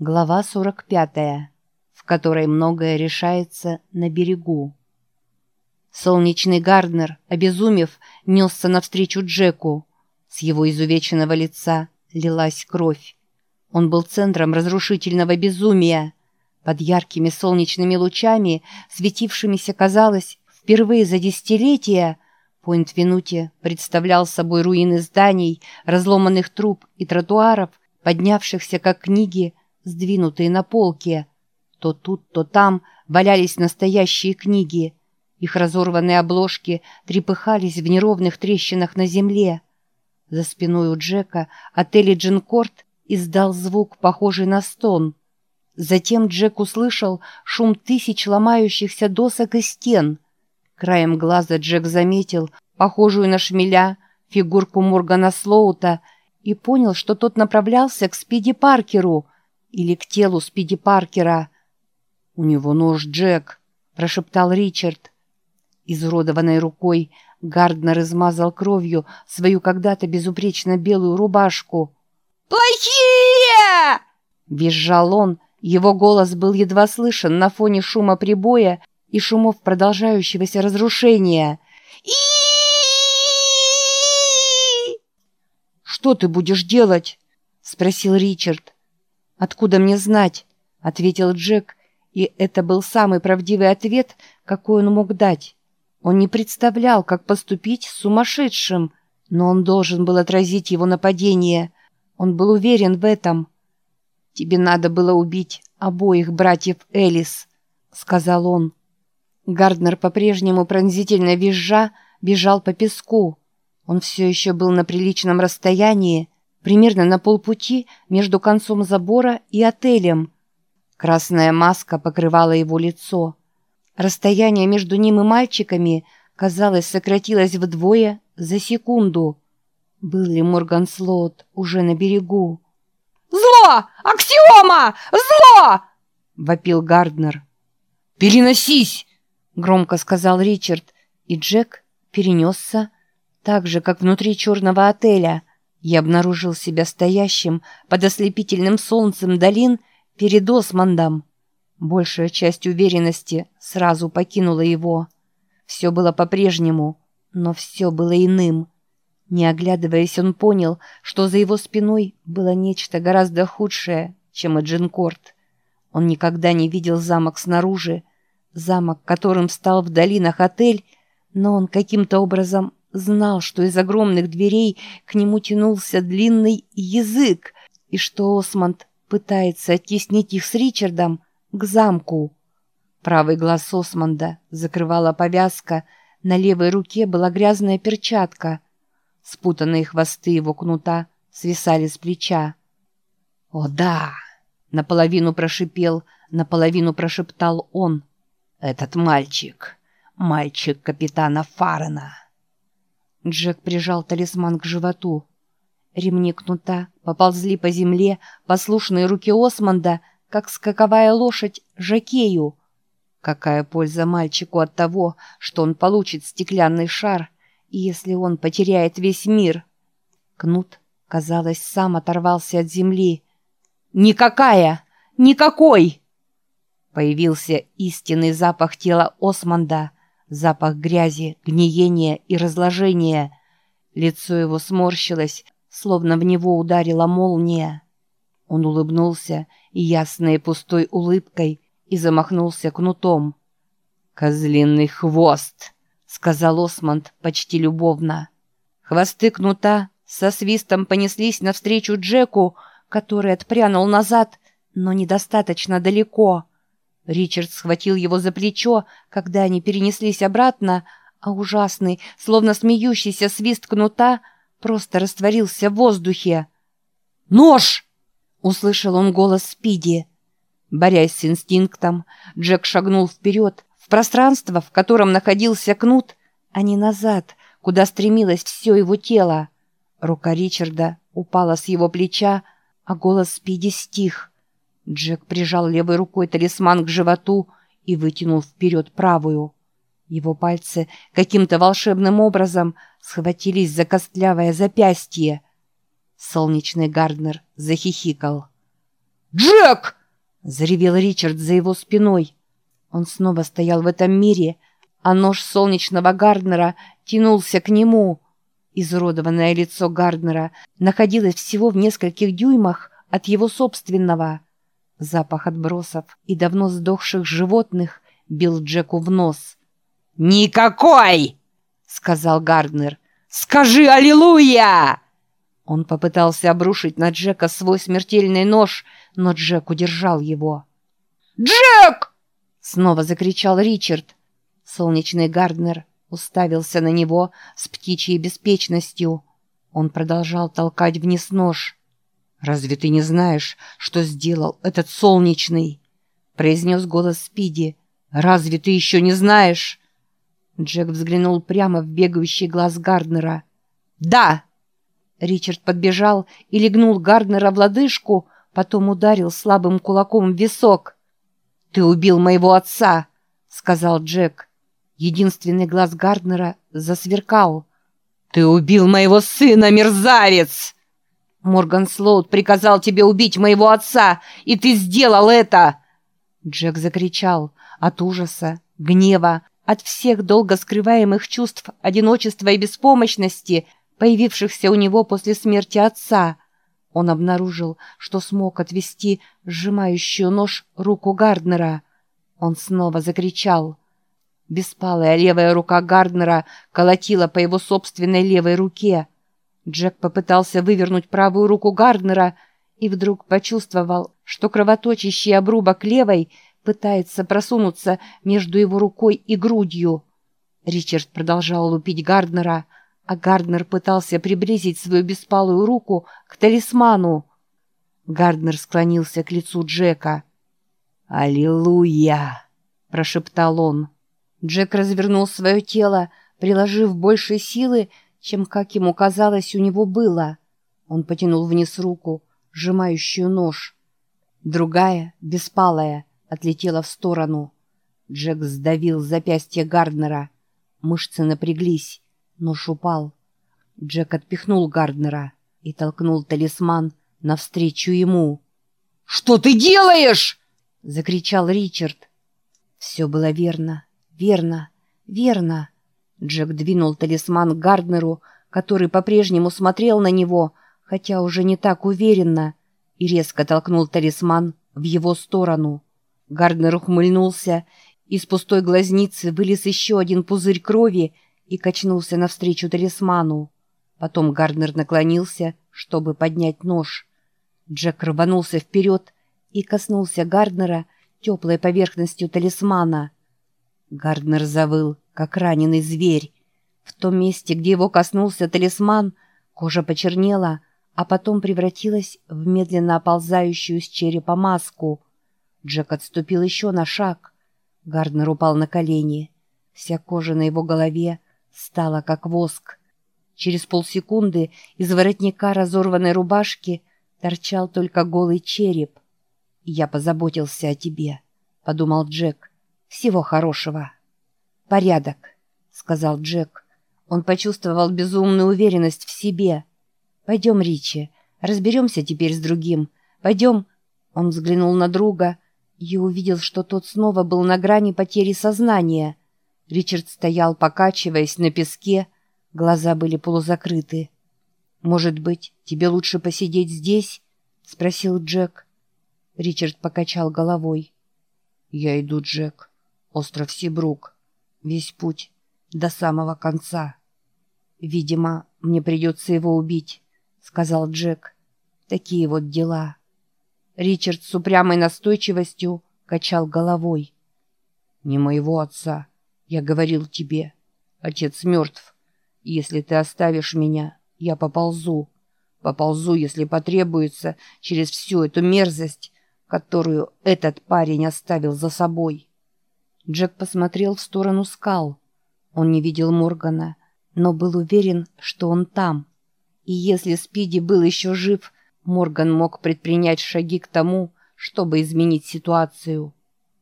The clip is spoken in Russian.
Глава 45, в которой многое решается на берегу. Солнечный Гарднер, обезумев, несся навстречу Джеку. С его изувеченного лица лилась кровь. Он был центром разрушительного безумия. Под яркими солнечными лучами, светившимися, казалось, впервые за десятилетия, Пойнт-Винути представлял собой руины зданий, разломанных труб и тротуаров, поднявшихся как книги, сдвинутые на полке. То тут, то там валялись настоящие книги. Их разорванные обложки трепыхались в неровных трещинах на земле. За спиной у Джека отель Джинкорт издал звук, похожий на стон. Затем Джек услышал шум тысяч ломающихся досок и стен. Краем глаза Джек заметил похожую на шмеля фигурку Моргана Слоута и понял, что тот направлялся к Спиди Паркеру — или к телу Спиди Паркера. «У него нож, Джек», — прошептал Ричард. Изуродованной рукой Гарднер измазал кровью свою когда-то безупречно белую рубашку. «Плохие!» — визжал он. Его голос был едва слышен на фоне шума прибоя и шумов продолжающегося разрушения. и «Что ты будешь делать?» — спросил Ричард. «Откуда мне знать?» — ответил Джек, и это был самый правдивый ответ, какой он мог дать. Он не представлял, как поступить с сумасшедшим, но он должен был отразить его нападение. Он был уверен в этом. «Тебе надо было убить обоих братьев Элис», — сказал он. Гарднер по-прежнему пронзительно визжа бежал по песку. Он все еще был на приличном расстоянии, примерно на полпути между концом забора и отелем. Красная маска покрывала его лицо. Расстояние между ним и мальчиками, казалось, сократилось вдвое за секунду. Был ли Морган Слоут уже на берегу? «Зло! Аксиома! Зло!» — вопил Гарднер. «Переносись!» — громко сказал Ричард, и Джек перенесся, так же, как внутри черного отеля — я обнаружил себя стоящим под ослепительным солнцем долин перед Османдом. Большая часть уверенности сразу покинула его. Все было по-прежнему, но все было иным. Не оглядываясь, он понял, что за его спиной было нечто гораздо худшее, чем Эджинкорт. Он никогда не видел замок снаружи, замок, которым стал в долинах отель, но он каким-то образом знал, что из огромных дверей к нему тянулся длинный язык, и что Осмонд пытается оттеснить их с Ричардом к замку. Правый глаз Осмонда закрывала повязка, на левой руке была грязная перчатка. Спутанные хвосты его кнута свисали с плеча. «О да!» — наполовину прошипел, наполовину прошептал он. «Этот мальчик, мальчик капитана Фарена». Джек прижал талисман к животу. Ремни кнута поползли по земле, послушные руки Османда, как скаковая лошадь, жакею. Какая польза мальчику от того, что он получит стеклянный шар, если он потеряет весь мир? Кнут, казалось, сам оторвался от земли. «Никакая! Никакой!» Появился истинный запах тела Османда — Запах грязи, гниения и разложения. Лицо его сморщилось, словно в него ударила молния. Он улыбнулся ясной пустой улыбкой и замахнулся кнутом. «Козлиный хвост!» — сказал Осмонд почти любовно. Хвосты кнута со свистом понеслись навстречу Джеку, который отпрянул назад, но недостаточно далеко — Ричард схватил его за плечо, когда они перенеслись обратно, а ужасный, словно смеющийся свист кнута, просто растворился в воздухе. «Нож!» — услышал он голос Спиди. Борясь с инстинктом, Джек шагнул вперед, в пространство, в котором находился кнут, а не назад, куда стремилось все его тело. Рука Ричарда упала с его плеча, а голос Спиди стих — Джек прижал левой рукой талисман к животу и вытянул вперед правую. Его пальцы каким-то волшебным образом схватились за костлявое запястье. Солнечный Гарднер захихикал. Джек!» — заревел Ричард за его спиной. Он снова стоял в этом мире, а нож солнечного Гарднера тянулся к нему. Изуродованное лицо Гарднера находилось всего в нескольких дюймах от его собственного. Запах отбросов и давно сдохших животных бил Джеку в нос. «Никакой!» — сказал Гарднер. «Скажи «Аллилуйя!» Он попытался обрушить на Джека свой смертельный нож, но Джек удержал его. «Джек!» — снова закричал Ричард. Солнечный Гарднер уставился на него с птичьей беспечностью. Он продолжал толкать вниз нож. «Разве ты не знаешь, что сделал этот солнечный?» — произнес голос Спиди. «Разве ты еще не знаешь?» Джек взглянул прямо в бегающий глаз Гарднера. «Да!» Ричард подбежал и легнул Гарднера в лодыжку, потом ударил слабым кулаком в висок. «Ты убил моего отца!» — сказал Джек. Единственный глаз Гарднера засверкал. «Ты убил моего сына, мерзавец!» «Морган Слоуд приказал тебе убить моего отца, и ты сделал это!» Джек закричал от ужаса, гнева, от всех долго скрываемых чувств одиночества и беспомощности, появившихся у него после смерти отца. Он обнаружил, что смог отвести сжимающую нож руку Гарднера. Он снова закричал. Беспалая левая рука Гарднера колотила по его собственной левой руке. Джек попытался вывернуть правую руку Гарднера и вдруг почувствовал, что кровоточащий обрубок левой пытается просунуться между его рукой и грудью. Ричард продолжал лупить Гарднера, а Гарднер пытался приблизить свою беспалую руку к талисману. Гарднер склонился к лицу Джека. «Аллилуйя!» — прошептал он. Джек развернул свое тело, приложив больше силы, чем, как ему казалось, у него было. Он потянул вниз руку, сжимающую нож. Другая, беспалая, отлетела в сторону. Джек сдавил запястье Гарднера. Мышцы напряглись, нож упал. Джек отпихнул Гарднера и толкнул талисман навстречу ему. «Что ты делаешь?» — закричал Ричард. Все было верно, верно, верно. Джек двинул талисман Гарднеру, который по-прежнему смотрел на него, хотя уже не так уверенно, и резко толкнул талисман в его сторону. Гарднер ухмыльнулся, из пустой глазницы вылез еще один пузырь крови и качнулся навстречу талисману. Потом Гарднер наклонился, чтобы поднять нож. Джек рванулся вперед и коснулся Гарднера теплой поверхностью талисмана. Гарднер завыл, как раненый зверь. В том месте, где его коснулся талисман, кожа почернела, а потом превратилась в медленно оползающую с черепа маску. Джек отступил еще на шаг. Гарднер упал на колени. Вся кожа на его голове стала как воск. Через полсекунды из воротника разорванной рубашки торчал только голый череп. «Я позаботился о тебе», — подумал Джек. «Всего хорошего». «Порядок», — сказал Джек. Он почувствовал безумную уверенность в себе. «Пойдем, Ричи, разберемся теперь с другим. Пойдем...» Он взглянул на друга и увидел, что тот снова был на грани потери сознания. Ричард стоял, покачиваясь на песке, глаза были полузакрыты. «Может быть, тебе лучше посидеть здесь?» — спросил Джек. Ричард покачал головой. «Я иду, Джек. Остров Сибрук. Весь путь до самого конца. Видимо, мне придется его убить», — сказал Джек. «Такие вот дела». Ричард с упрямой настойчивостью качал головой. «Не моего отца. Я говорил тебе. Отец мертв. Если ты оставишь меня, я поползу. Поползу, если потребуется, через всю эту мерзость, которую этот парень оставил за собой». Джек посмотрел в сторону скал. Он не видел Моргана, но был уверен, что он там. И если Спиди был еще жив, Морган мог предпринять шаги к тому, чтобы изменить ситуацию.